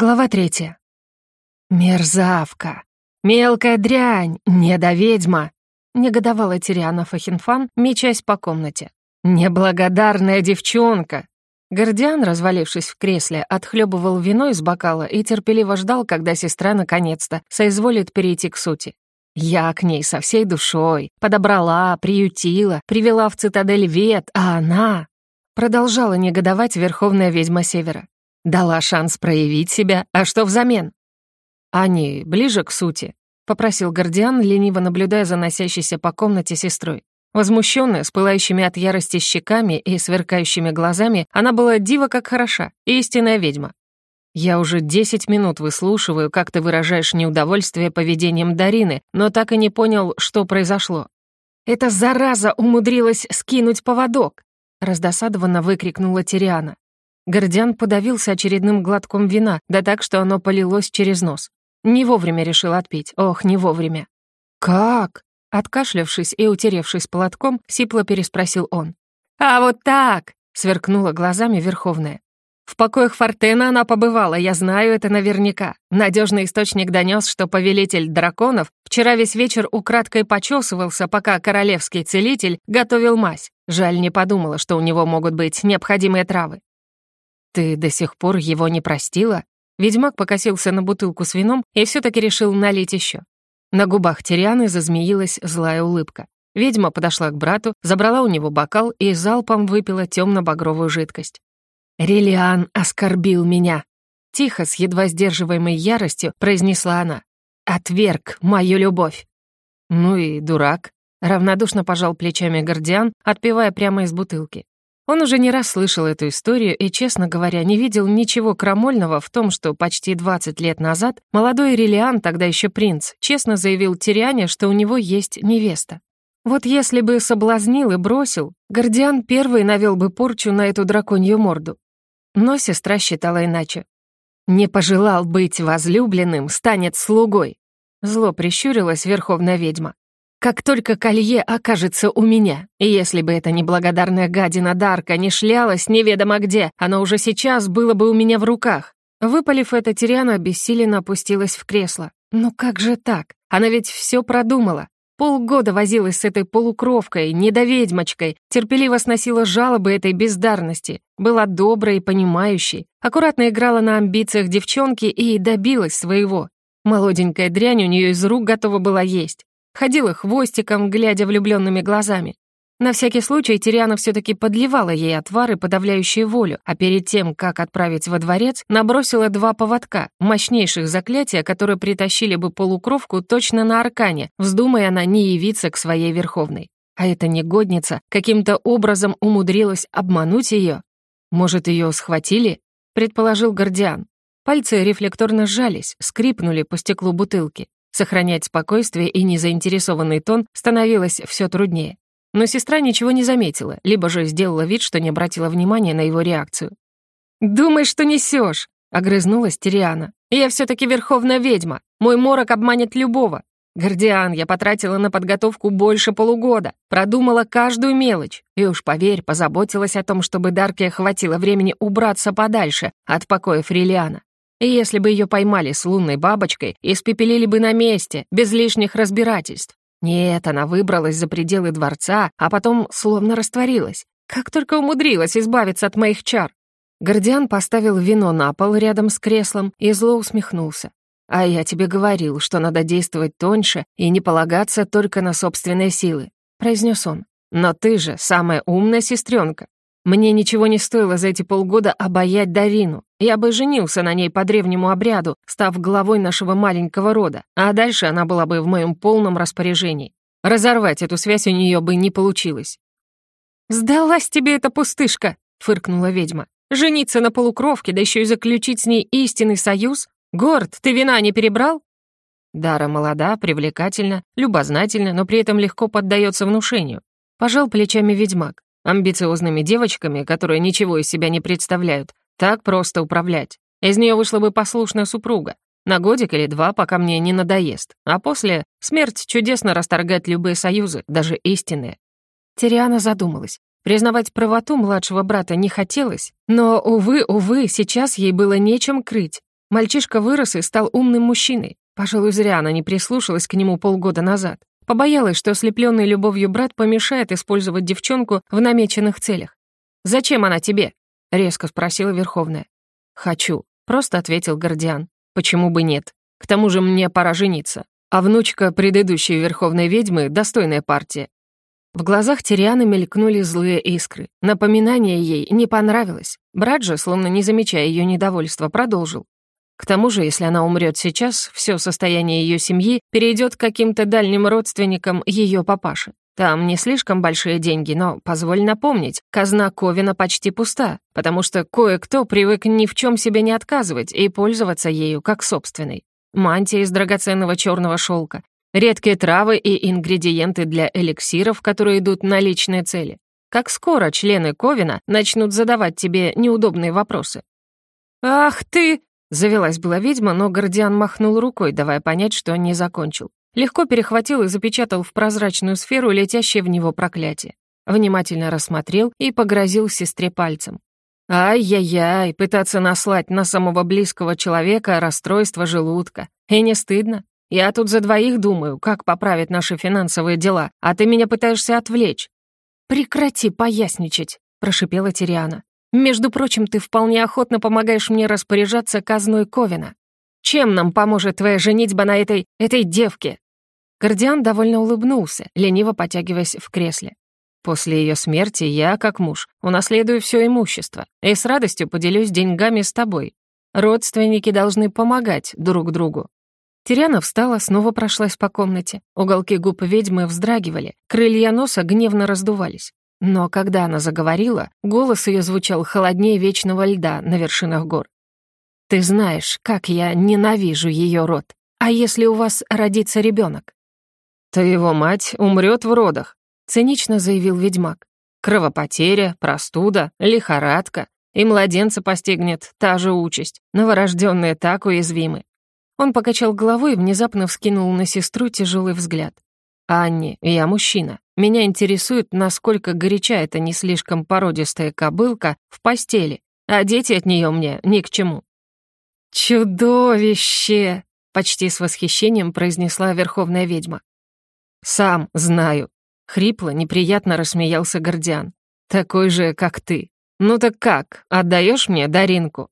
Глава третья. «Мерзавка! Мелкая дрянь! Недоведьма!» — негодовала Тириана Фахинфан, мечась по комнате. «Неблагодарная девчонка!» Гордиан, развалившись в кресле, отхлебывал вино из бокала и терпеливо ждал, когда сестра наконец-то соизволит перейти к сути. Я к ней со всей душой подобрала, приютила, привела в цитадель Вет, а она... Продолжала негодовать Верховная ведьма Севера. Дала шанс проявить себя, а что взамен? «Они ближе к сути», — попросил Гордиан, лениво наблюдая за носящейся по комнате сестрой. Возмущенная, с пылающими от ярости щеками и сверкающими глазами, она была дива как хороша, истинная ведьма. «Я уже десять минут выслушиваю, как ты выражаешь неудовольствие поведением Дарины, но так и не понял, что произошло». «Эта зараза умудрилась скинуть поводок!» — раздосадованно выкрикнула Тириана. Гордиан подавился очередным глотком вина, да так, что оно полилось через нос. Не вовремя решил отпить. Ох, не вовремя. «Как?» Откашлявшись и утеревшись платком, сипло переспросил он. «А вот так!» — сверкнула глазами Верховная. «В покоях Фортена она побывала, я знаю это наверняка. Надежный источник донес, что повелитель драконов вчера весь вечер украдкой почесывался, пока королевский целитель готовил мазь. Жаль, не подумала, что у него могут быть необходимые травы. «Ты до сих пор его не простила?» Ведьмак покосился на бутылку с вином и все таки решил налить еще. На губах Тирианы зазмеилась злая улыбка. Ведьма подошла к брату, забрала у него бокал и залпом выпила темно багровую жидкость. «Релиан оскорбил меня!» Тихо, с едва сдерживаемой яростью, произнесла она. «Отверг мою любовь!» «Ну и дурак!» Равнодушно пожал плечами Гордиан, отпивая прямо из бутылки. Он уже не раз слышал эту историю и, честно говоря, не видел ничего крамольного в том, что почти 20 лет назад молодой Релиан, тогда еще принц, честно заявил Тириане, что у него есть невеста. Вот если бы соблазнил и бросил, Гордиан первый навел бы порчу на эту драконью морду. Но сестра считала иначе. «Не пожелал быть возлюбленным, станет слугой», Зло прищурилась верховная ведьма. Как только колье окажется у меня, и если бы эта неблагодарная гадина Дарка не шлялась неведомо где, оно уже сейчас было бы у меня в руках. Выпалив это, Тириана бессиленно опустилась в кресло. Ну как же так? Она ведь все продумала. Полгода возилась с этой полукровкой, недоведьмочкой, терпеливо сносила жалобы этой бездарности, была доброй и понимающей, аккуратно играла на амбициях девчонки и добилась своего. Молоденькая дрянь у нее из рук готова была есть. Ходила хвостиком, глядя влюбленными глазами. На всякий случай Тириана все-таки подливала ей отвары, подавляющие волю, а перед тем, как отправить во дворец, набросила два поводка, мощнейших заклятия, которые притащили бы полукровку точно на аркане, вздумая она не явиться к своей верховной. А эта негодница каким-то образом умудрилась обмануть ее. Может, ее схватили? Предположил Гордиан. Пальцы рефлекторно сжались, скрипнули по стеклу бутылки. Сохранять спокойствие и незаинтересованный тон становилось все труднее. Но сестра ничего не заметила, либо же сделала вид, что не обратила внимания на его реакцию. «Думаешь, что несешь? огрызнулась Тириана. «Я все таки верховная ведьма. Мой морок обманет любого. Гордиан, я потратила на подготовку больше полугода, продумала каждую мелочь. И уж поверь, позаботилась о том, чтобы Дарке хватило времени убраться подальше от покоя Фрилиана. И если бы ее поймали с лунной бабочкой, испепелили бы на месте, без лишних разбирательств. Нет, она выбралась за пределы дворца, а потом словно растворилась. Как только умудрилась избавиться от моих чар. Гордиан поставил вино на пол рядом с креслом и зло усмехнулся. «А я тебе говорил, что надо действовать тоньше и не полагаться только на собственные силы», — произнес он. «Но ты же самая умная сестренка. Мне ничего не стоило за эти полгода обаять Дарину. Я бы женился на ней по древнему обряду, став главой нашего маленького рода, а дальше она была бы в моем полном распоряжении. Разорвать эту связь у нее бы не получилось. «Сдалась тебе эта пустышка!» — фыркнула ведьма. «Жениться на полукровке, да еще и заключить с ней истинный союз? Горд, ты вина не перебрал?» Дара молода, привлекательна, любознательна, но при этом легко поддается внушению. Пожал плечами ведьмак. Амбициозными девочками, которые ничего из себя не представляют, так просто управлять. Из нее вышла бы послушная супруга. На годик или два, пока мне не надоест. А после смерть чудесно расторгает любые союзы, даже истинные. Тириана задумалась. Признавать правоту младшего брата не хотелось, но, увы, увы, сейчас ей было нечем крыть. Мальчишка вырос и стал умным мужчиной. Пожалуй, зря она не прислушалась к нему полгода назад. Побоялась, что ослепленный любовью брат помешает использовать девчонку в намеченных целях. «Зачем она тебе?» — резко спросила Верховная. «Хочу», — просто ответил Гордиан. «Почему бы нет? К тому же мне пора жениться. А внучка предыдущей Верховной ведьмы — достойная партия». В глазах Тирианы мелькнули злые искры. Напоминание ей не понравилось. Брат же, словно не замечая ее недовольства, продолжил. К тому же, если она умрет сейчас, все состояние ее семьи перейдет к каким-то дальним родственникам ее папаши. Там не слишком большие деньги, но, позволь напомнить, казна Ковина почти пуста, потому что кое-кто привык ни в чем себе не отказывать и пользоваться ею как собственной. Мантия из драгоценного черного шелка, редкие травы и ингредиенты для эликсиров, которые идут на личные цели. Как скоро члены Ковина начнут задавать тебе неудобные вопросы? «Ах ты!» Завелась была ведьма, но Гордиан махнул рукой, давая понять, что не закончил. Легко перехватил и запечатал в прозрачную сферу летящее в него проклятие. Внимательно рассмотрел и погрозил сестре пальцем. «Ай-яй-яй, пытаться наслать на самого близкого человека расстройство желудка. И не стыдно? Я тут за двоих думаю, как поправить наши финансовые дела, а ты меня пытаешься отвлечь». «Прекрати поясничать», — прошипела Тириана. Между прочим, ты вполне охотно помогаешь мне распоряжаться казной Ковина. Чем нам поможет твоя женитьба на этой... этой девке?» Гордиан довольно улыбнулся, лениво потягиваясь в кресле. «После ее смерти я, как муж, унаследую все имущество и с радостью поделюсь деньгами с тобой. Родственники должны помогать друг другу». Теряна встала, снова прошлась по комнате. Уголки губ ведьмы вздрагивали, крылья носа гневно раздувались. Но когда она заговорила, голос ее звучал холоднее вечного льда на вершинах гор. «Ты знаешь, как я ненавижу ее род. А если у вас родится ребенок? «То его мать умрет в родах», — цинично заявил ведьмак. «Кровопотеря, простуда, лихорадка, и младенца постигнет та же участь. Новорожденные так уязвимы». Он покачал головой и внезапно вскинул на сестру тяжелый взгляд. «Анни, я мужчина. Меня интересует, насколько горяча эта не слишком породистая кобылка в постели, а дети от нее мне ни к чему». «Чудовище!» — почти с восхищением произнесла верховная ведьма. «Сам знаю», — хрипло, неприятно рассмеялся Гордиан. «Такой же, как ты. Ну так как, отдаешь мне Даринку?»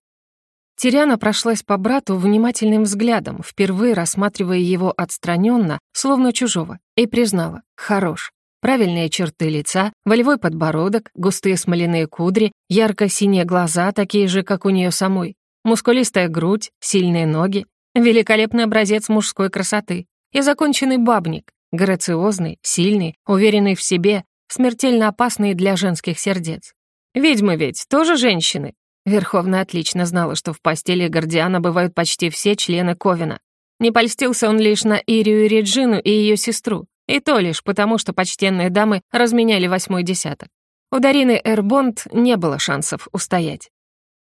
Тириана прошлась по брату внимательным взглядом, впервые рассматривая его отстраненно, словно чужого, и признала — хорош. Правильные черты лица, волевой подбородок, густые смоляные кудри, ярко-синие глаза, такие же, как у нее самой, мускулистая грудь, сильные ноги, великолепный образец мужской красоты и законченный бабник, грациозный, сильный, уверенный в себе, смертельно опасный для женских сердец. Ведьмы ведь тоже женщины, Верховная отлично знала, что в постели Гордиана бывают почти все члены Ковина. Не польстился он лишь на Ирию и Реджину и ее сестру, и то лишь потому, что почтенные дамы разменяли восьмой десяток. У Дарины Эрбонд не было шансов устоять.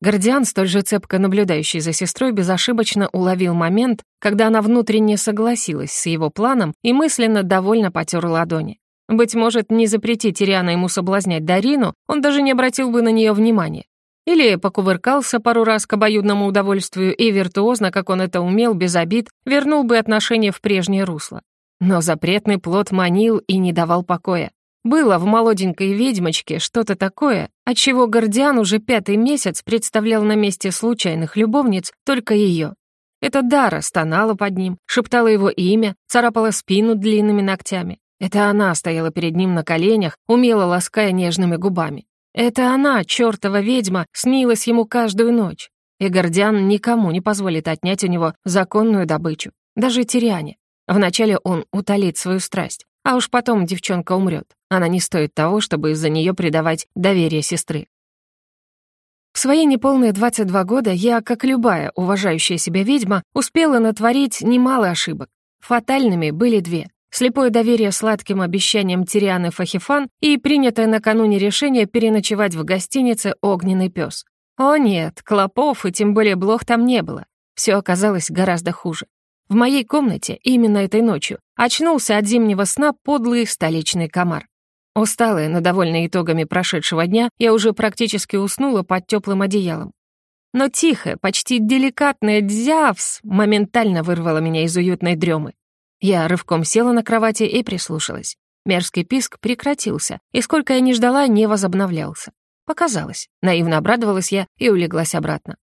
Гордиан, столь же цепко наблюдающий за сестрой, безошибочно уловил момент, когда она внутренне согласилась с его планом и мысленно довольно потер ладони. Быть может, не запретить Ириана ему соблазнять Дарину, он даже не обратил бы на нее внимания. Или покувыркался пару раз к обоюдному удовольствию и виртуозно, как он это умел, без обид, вернул бы отношения в прежнее русло. Но запретный плод манил и не давал покоя. Было в молоденькой ведьмочке что-то такое, отчего Гордиан уже пятый месяц представлял на месте случайных любовниц только ее. Это Дара стонала под ним, шептала его имя, царапала спину длинными ногтями. Это она стояла перед ним на коленях, умело лаская нежными губами. Это она, чертова ведьма, снилась ему каждую ночь. И Гордиан никому не позволит отнять у него законную добычу, даже Тириане. Вначале он утолит свою страсть, а уж потом девчонка умрет. Она не стоит того, чтобы из-за нее предавать доверие сестры. В свои неполные 22 года я, как любая уважающая себя ведьма, успела натворить немало ошибок. Фатальными были две. Слепое доверие сладким обещаниям Тирианы Фахифан и принятое накануне решение переночевать в гостинице «Огненный пес». О нет, клопов и тем более блох там не было. Все оказалось гораздо хуже. В моей комнате именно этой ночью очнулся от зимнего сна подлый столичный комар. Усталая, но довольная итогами прошедшего дня, я уже практически уснула под теплым одеялом. но тихое, почти деликатное «дзявс» моментально вырвало меня из уютной дремы. Я рывком села на кровати и прислушалась. Мерзкий писк прекратился, и сколько я ни ждала, не возобновлялся. Показалось. Наивно обрадовалась я и улеглась обратно.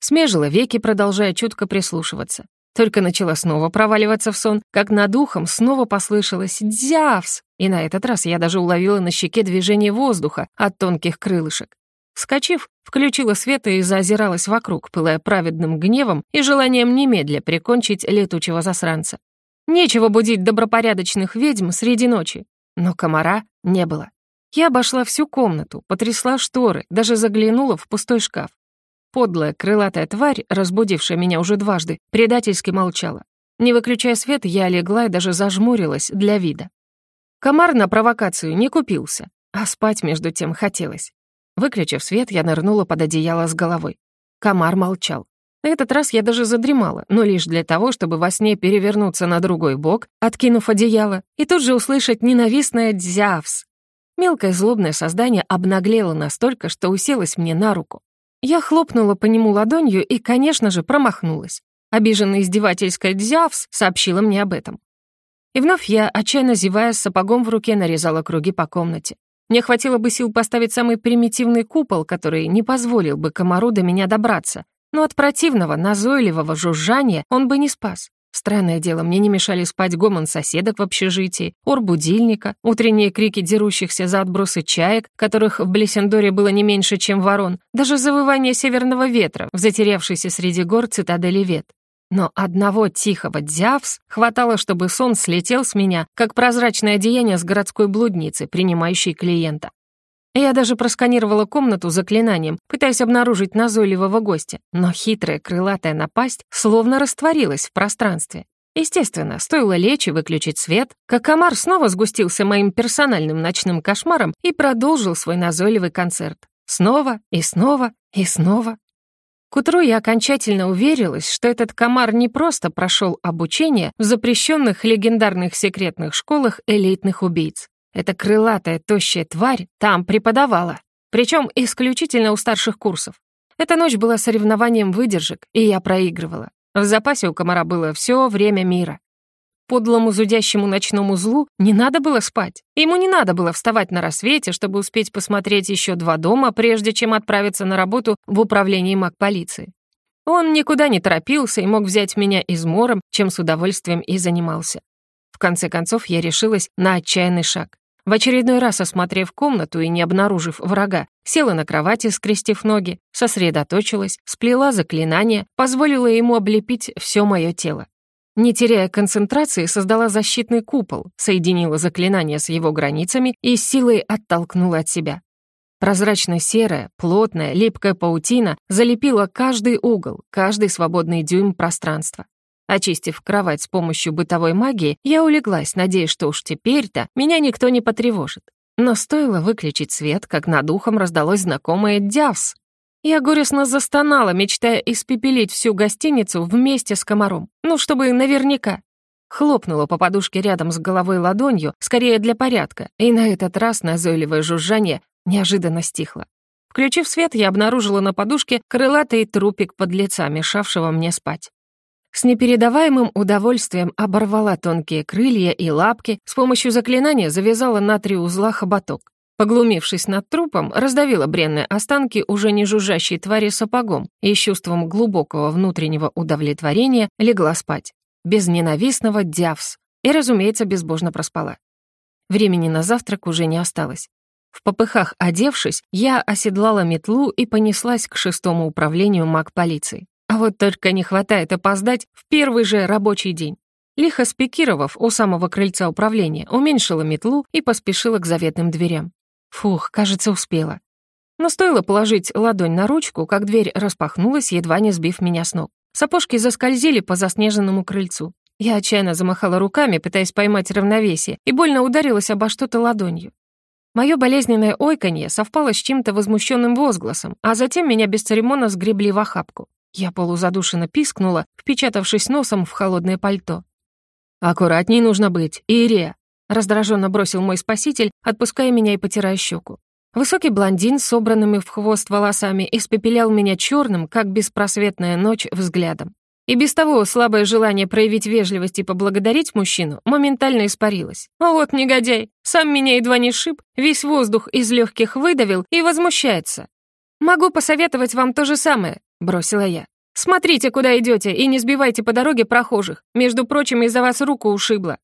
Смежила веки, продолжая чутко прислушиваться. Только начала снова проваливаться в сон, как над ухом снова послышалось «Дзявс!» И на этот раз я даже уловила на щеке движение воздуха от тонких крылышек. Вскочив, включила свет и заозиралась вокруг, пылая праведным гневом и желанием немедля прикончить летучего засранца. Нечего будить добропорядочных ведьм среди ночи. Но комара не было. Я обошла всю комнату, потрясла шторы, даже заглянула в пустой шкаф. Подлая крылатая тварь, разбудившая меня уже дважды, предательски молчала. Не выключая свет, я легла и даже зажмурилась для вида. Комар на провокацию не купился, а спать между тем хотелось. Выключив свет, я нырнула под одеяло с головой. Комар молчал. На этот раз я даже задремала, но лишь для того, чтобы во сне перевернуться на другой бок, откинув одеяло, и тут же услышать ненавистное «дзявс». Мелкое злобное создание обнаглело настолько, что уселось мне на руку. Я хлопнула по нему ладонью и, конечно же, промахнулась. Обиженная издевательская «дзявс» сообщила мне об этом. И вновь я, отчаянно зевая, с сапогом в руке нарезала круги по комнате. Мне хватило бы сил поставить самый примитивный купол, который не позволил бы комару до меня добраться, но от противного, назойливого жужжания он бы не спас. Странное дело, мне не мешали спать гомон соседок в общежитии, ор будильника, утренние крики дерущихся за отбросы чаек, которых в Блессендоре было не меньше, чем ворон, даже завывание северного ветра в затерявшейся среди гор цитадели Вет. Но одного тихого дзявс хватало, чтобы сон слетел с меня, как прозрачное одеяние с городской блудницы, принимающей клиента. Я даже просканировала комнату заклинанием, пытаясь обнаружить назойливого гостя, но хитрая крылатая напасть словно растворилась в пространстве. Естественно, стоило лечь и выключить свет, как комар снова сгустился моим персональным ночным кошмаром и продолжил свой назойливый концерт. Снова и снова и снова. К утру я окончательно уверилась, что этот комар не просто прошел обучение в запрещенных легендарных секретных школах элитных убийц. Эта крылатая, тощая тварь там преподавала. Причем исключительно у старших курсов. Эта ночь была соревнованием выдержек, и я проигрывала. В запасе у комара было все время мира. Подлому зудящему ночному злу не надо было спать. Ему не надо было вставать на рассвете, чтобы успеть посмотреть еще два дома, прежде чем отправиться на работу в управлении маг-полиции. Он никуда не торопился и мог взять меня измором, чем с удовольствием и занимался. В конце концов, я решилась на отчаянный шаг. В очередной раз осмотрев комнату и не обнаружив врага, села на кровати, скрестив ноги, сосредоточилась, сплела заклинание, позволила ему облепить все мое тело. Не теряя концентрации, создала защитный купол, соединила заклинание с его границами и силой оттолкнула от себя. Прозрачно-серая, плотная, липкая паутина залепила каждый угол, каждый свободный дюйм пространства. Очистив кровать с помощью бытовой магии, я улеглась, надеясь, что уж теперь-то меня никто не потревожит. Но стоило выключить свет, как над ухом раздалось знакомое «дявс». Я горестно застонала, мечтая испепелить всю гостиницу вместе с комаром. Ну, чтобы наверняка. Хлопнула по подушке рядом с головой ладонью, скорее для порядка, и на этот раз назойливое жужжание неожиданно стихло. Включив свет, я обнаружила на подушке крылатый трупик под лица, мешавшего мне спать. С непередаваемым удовольствием оборвала тонкие крылья и лапки, с помощью заклинания завязала на три узла хоботок. Поглумившись над трупом, раздавила бренные останки уже не жужжащей твари сапогом и с чувством глубокого внутреннего удовлетворения легла спать. Без ненавистного дявс. И, разумеется, безбожно проспала. Времени на завтрак уже не осталось. В попыхах одевшись, я оседлала метлу и понеслась к шестому управлению маг полиции. Вот только не хватает опоздать в первый же рабочий день. Лихо спикировав у самого крыльца управления, уменьшила метлу и поспешила к заветным дверям. Фух, кажется, успела. Но стоило положить ладонь на ручку, как дверь распахнулась, едва не сбив меня с ног. Сапожки заскользили по заснеженному крыльцу. Я отчаянно замахала руками, пытаясь поймать равновесие, и больно ударилась обо что-то ладонью. Мое болезненное ойканье совпало с чем-то возмущенным возгласом, а затем меня бесцеремонно сгребли в охапку. Я полузадушенно пискнула, впечатавшись носом в холодное пальто. «Аккуратней нужно быть, Ирия!» раздраженно бросил мой спаситель, отпуская меня и потирая щеку. Высокий блондин с собранными в хвост волосами испепелял меня черным, как беспросветная ночь, взглядом. И без того слабое желание проявить вежливость и поблагодарить мужчину моментально испарилось. А вот негодяй, сам меня едва не шиб, весь воздух из легких выдавил и возмущается. «Могу посоветовать вам то же самое», — бросила я. «Смотрите, куда идете, и не сбивайте по дороге прохожих. Между прочим, из-за вас руку ушибла».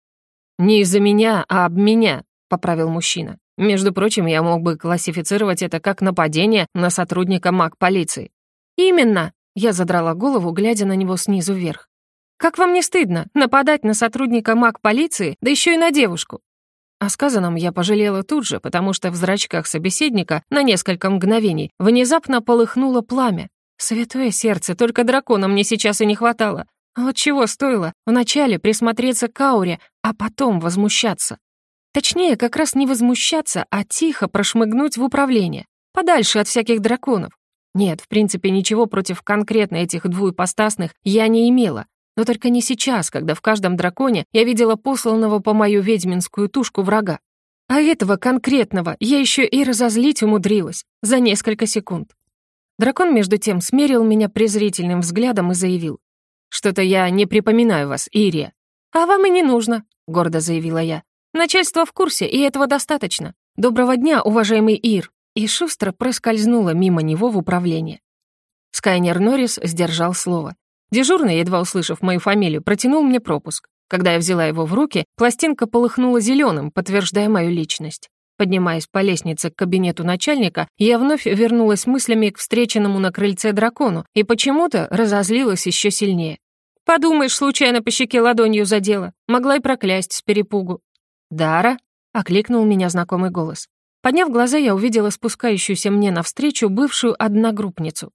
«Не из-за меня, а об меня», — поправил мужчина. «Между прочим, я мог бы классифицировать это как нападение на сотрудника маг полиции». «Именно», я задрала голову, глядя на него снизу вверх. «Как вам не стыдно нападать на сотрудника маг полиции, да еще и на девушку?» О сказанном я пожалела тут же, потому что в зрачках собеседника на несколько мгновений внезапно полыхнуло пламя. Святое сердце, только дракона мне сейчас и не хватало. А вот чего стоило вначале присмотреться к ауре, а потом возмущаться. Точнее, как раз не возмущаться, а тихо прошмыгнуть в управление, подальше от всяких драконов. Нет, в принципе, ничего против конкретно этих двуепостасных я не имела. Но только не сейчас, когда в каждом драконе я видела посланного по мою ведьминскую тушку врага. А этого конкретного я еще и разозлить умудрилась за несколько секунд. Дракон, между тем, смерил меня презрительным взглядом и заявил. «Что-то я не припоминаю вас, Ирия». «А вам и не нужно», — гордо заявила я. «Начальство в курсе, и этого достаточно. Доброго дня, уважаемый Ир» и шустро проскользнула мимо него в управление. Скайнер Норрис сдержал слово. Дежурный, едва услышав мою фамилию, протянул мне пропуск. Когда я взяла его в руки, пластинка полыхнула зеленым, подтверждая мою личность. Поднимаясь по лестнице к кабинету начальника, я вновь вернулась мыслями к встреченному на крыльце дракону и почему-то разозлилась еще сильнее. «Подумаешь, случайно по щеке ладонью задела. Могла и проклясть с перепугу». «Дара?» — окликнул меня знакомый голос. Подняв глаза, я увидела спускающуюся мне навстречу бывшую одногруппницу.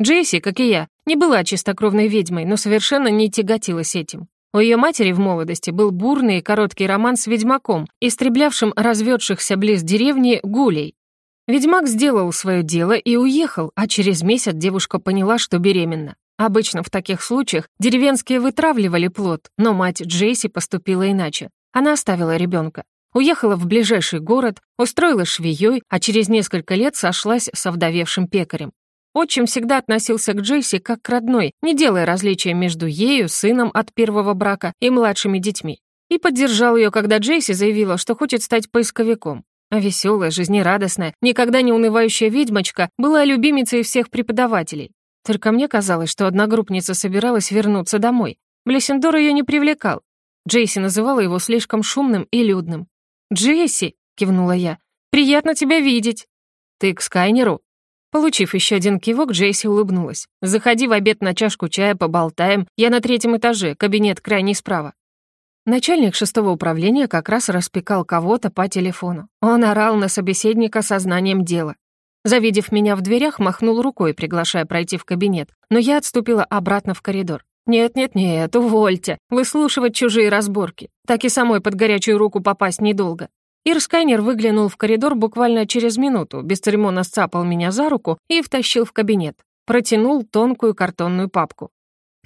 Джейси, как и я, не была чистокровной ведьмой, но совершенно не тяготилась этим. У ее матери в молодости был бурный и короткий роман с ведьмаком, истреблявшим разведшихся близ деревни гулей. Ведьмак сделал свое дело и уехал, а через месяц девушка поняла, что беременна. Обычно в таких случаях деревенские вытравливали плод, но мать Джейси поступила иначе. Она оставила ребенка. Уехала в ближайший город, устроилась швеей, а через несколько лет сошлась с овдовевшим пекарем. Отчим всегда относился к Джейси как к родной, не делая различия между ею, сыном от первого брака и младшими детьми. И поддержал ее, когда Джейси заявила, что хочет стать поисковиком. А веселая, жизнерадостная, никогда не унывающая ведьмочка была любимицей всех преподавателей. Только мне казалось, что одногруппница собиралась вернуться домой. Блессендор ее не привлекал. Джейси называла его слишком шумным и людным. «Джесси!» — кивнула я. «Приятно тебя видеть!» «Ты к Скайнеру?» Получив еще один кивок, Джейси улыбнулась. «Заходи в обед на чашку чая, поболтаем. Я на третьем этаже, кабинет крайний справа». Начальник шестого управления как раз распекал кого-то по телефону. Он орал на собеседника сознанием дела. Завидев меня в дверях, махнул рукой, приглашая пройти в кабинет, но я отступила обратно в коридор. «Нет-нет-нет, увольте, выслушивать чужие разборки. Так и самой под горячую руку попасть недолго». Ирскайнер выглянул в коридор буквально через минуту, бесцеремонно сцапал меня за руку и втащил в кабинет. Протянул тонкую картонную папку.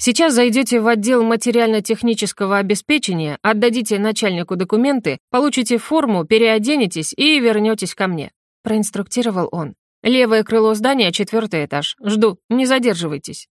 «Сейчас зайдете в отдел материально-технического обеспечения, отдадите начальнику документы, получите форму, переоденетесь и вернетесь ко мне», проинструктировал он. «Левое крыло здания, четвертый этаж. Жду, не задерживайтесь».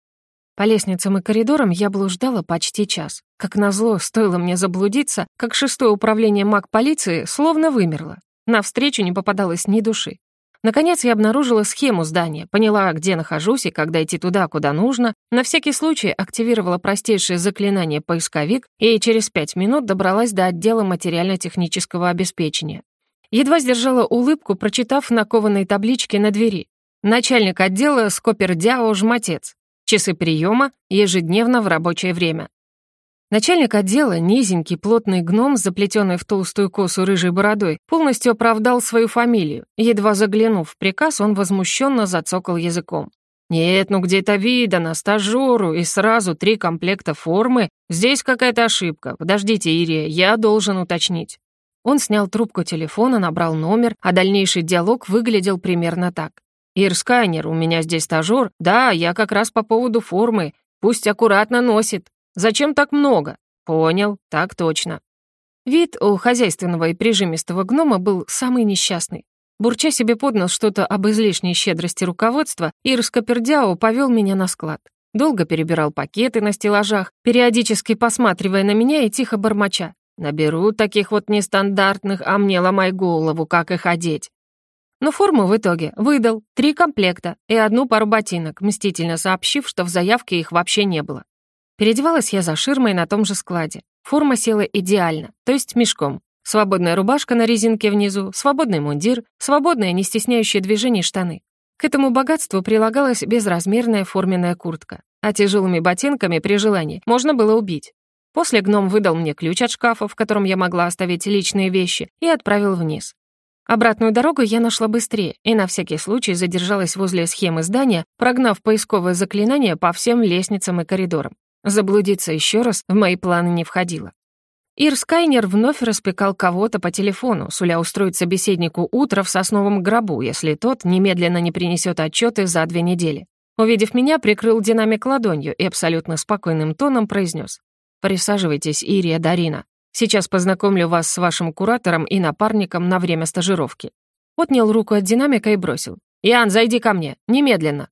По лестницам и коридорам я блуждала почти час. Как назло, стоило мне заблудиться, как шестое управление маг полиции словно вымерло. На встречу не попадалось ни души. Наконец я обнаружила схему здания, поняла, где нахожусь и когда идти туда, куда нужно, на всякий случай активировала простейшее заклинание «Поисковик» и через пять минут добралась до отдела материально-технического обеспечения. Едва сдержала улыбку, прочитав на кованой табличке на двери. Начальник отдела Скопердяо Жматец. Часы приема ежедневно в рабочее время. Начальник отдела, низенький, плотный гном, заплетенный в толстую косу рыжей бородой, полностью оправдал свою фамилию. Едва заглянув в приказ, он возмущенно зацокал языком. «Нет, ну где то видано, стажеру, и сразу три комплекта формы? Здесь какая-то ошибка. Подождите, Ирия, я должен уточнить». Он снял трубку телефона, набрал номер, а дальнейший диалог выглядел примерно так. «Ирскайнер, у меня здесь стажёр. Да, я как раз по поводу формы. Пусть аккуратно носит. Зачем так много?» «Понял, так точно». Вид у хозяйственного и прижимистого гнома был самый несчастный. Бурча себе под что-то об излишней щедрости руководства, Ир Скопердяо повел меня на склад. Долго перебирал пакеты на стеллажах, периодически посматривая на меня и тихо бормоча. «Наберу таких вот нестандартных, а мне ломай голову, как их одеть». Но форму в итоге выдал, три комплекта и одну пару ботинок, мстительно сообщив, что в заявке их вообще не было. Переодевалась я за ширмой на том же складе. Форма села идеально, то есть мешком. Свободная рубашка на резинке внизу, свободный мундир, свободные, не стесняющие движений штаны. К этому богатству прилагалась безразмерная форменная куртка, а тяжелыми ботинками при желании можно было убить. После гном выдал мне ключ от шкафа, в котором я могла оставить личные вещи, и отправил вниз. Обратную дорогу я нашла быстрее и на всякий случай задержалась возле схемы здания, прогнав поисковое заклинание по всем лестницам и коридорам. Заблудиться еще раз в мои планы не входило. Ир Скайнер вновь распекал кого-то по телефону, суля устроить собеседнику утро в сосновом гробу, если тот немедленно не принесет отчеты за две недели. Увидев меня, прикрыл динамик ладонью и абсолютно спокойным тоном произнес. «Присаживайтесь, Ирия Дарина. Сейчас познакомлю вас с вашим куратором и напарником на время стажировки». Отнял руку от динамика и бросил. «Ян, зайди ко мне, немедленно».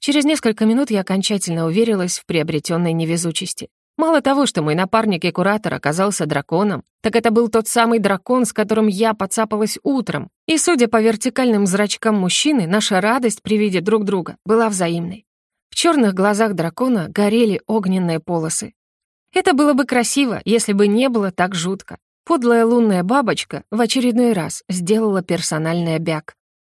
Через несколько минут я окончательно уверилась в приобретенной невезучести. Мало того, что мой напарник и куратор оказался драконом, так это был тот самый дракон, с которым я подцапалась утром. И, судя по вертикальным зрачкам мужчины, наша радость при виде друг друга была взаимной. В черных глазах дракона горели огненные полосы. Это было бы красиво, если бы не было так жутко. Подлая лунная бабочка в очередной раз сделала персональный обяк.